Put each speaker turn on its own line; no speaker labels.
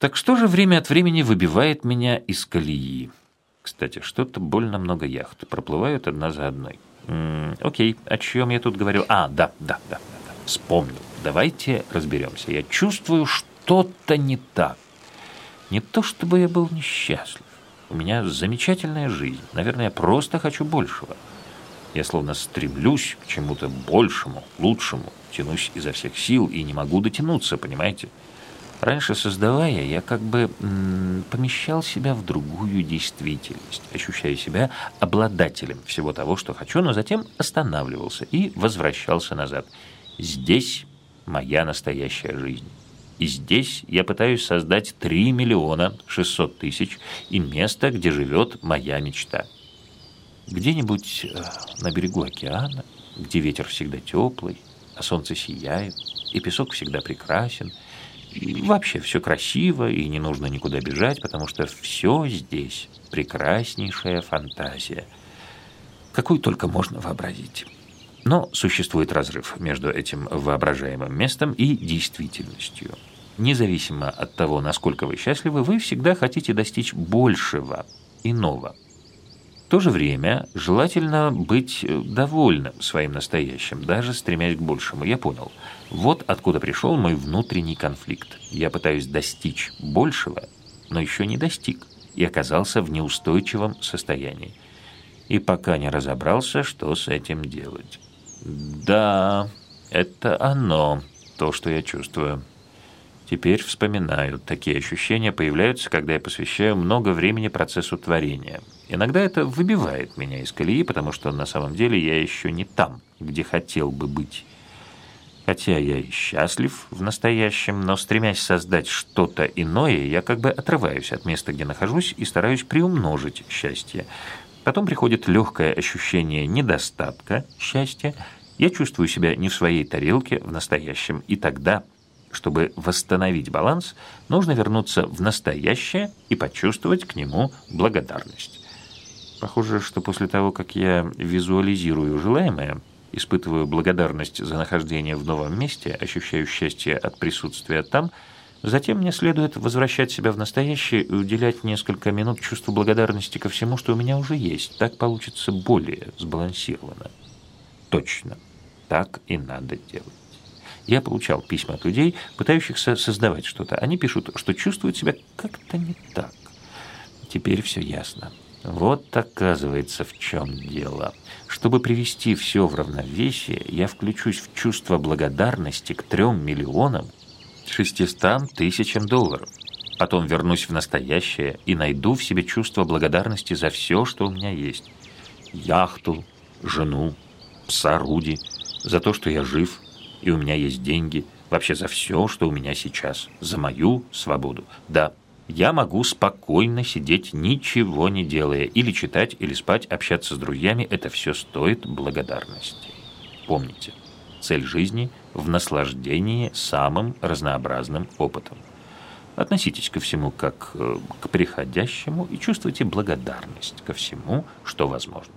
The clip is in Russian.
Так что же время от времени выбивает меня из колеи? Кстати, что-то больно много яхт. Проплывают одна за одной. М -м, окей, о чем я тут говорю? А, да, да, да, да. Вспомнил. Давайте разберемся. Я чувствую, что-то не так. Не то, чтобы я был несчастлив. У меня замечательная жизнь. Наверное, я просто хочу большего. Я словно стремлюсь к чему-то большему, лучшему, тянусь изо всех сил и не могу дотянуться, понимаете? Раньше, создавая, я как бы помещал себя в другую действительность, ощущая себя обладателем всего того, что хочу, но затем останавливался и возвращался назад. Здесь моя настоящая жизнь. И здесь я пытаюсь создать 3 миллиона 600 тысяч и место, где живет моя мечта. Где-нибудь э, на берегу океана, где ветер всегда теплый, а солнце сияет, и песок всегда прекрасен, вообще все красиво, и не нужно никуда бежать, потому что все здесь прекраснейшая фантазия, какую только можно вообразить. Но существует разрыв между этим воображаемым местом и действительностью. Независимо от того, насколько вы счастливы, вы всегда хотите достичь большего, иного. То же время желательно быть э, довольным своим настоящим, даже стремясь к большему. Я понял. Вот откуда пришел мой внутренний конфликт. Я пытаюсь достичь большего, но еще не достиг и оказался в неустойчивом состоянии. И пока не разобрался, что с этим делать. Да, это оно, то, что я чувствую. Теперь вспоминаю. Такие ощущения появляются, когда я посвящаю много времени процессу творения. Иногда это выбивает меня из колеи, потому что на самом деле я еще не там, где хотел бы быть. Хотя я и счастлив в настоящем, но стремясь создать что-то иное, я как бы отрываюсь от места, где нахожусь, и стараюсь приумножить счастье. Потом приходит легкое ощущение недостатка счастья. Я чувствую себя не в своей тарелке в настоящем, и тогда чтобы восстановить баланс, нужно вернуться в настоящее и почувствовать к нему благодарность. Похоже, что после того, как я визуализирую желаемое, испытываю благодарность за нахождение в новом месте, ощущаю счастье от присутствия там, затем мне следует возвращать себя в настоящее и уделять несколько минут чувству благодарности ко всему, что у меня уже есть. Так получится более сбалансированно. Точно. Так и надо делать. Я получал письма от людей, пытающихся создавать что-то. Они пишут, что чувствуют себя как-то не так. Теперь все ясно. Вот оказывается, в чем дело. Чтобы привести все в равновесие, я включусь в чувство благодарности к трем миллионам шестистам тысячам долларов. Потом вернусь в настоящее и найду в себе чувство благодарности за все, что у меня есть. Яхту, жену, пса Руди, за то, что я жив, и у меня есть деньги, вообще за все, что у меня сейчас, за мою свободу. Да, я могу спокойно сидеть, ничего не делая, или читать, или спать, общаться с друзьями. Это все стоит благодарности. Помните, цель жизни в наслаждении самым разнообразным опытом. Относитесь ко всему как э, к приходящему и чувствуйте благодарность ко всему, что возможно.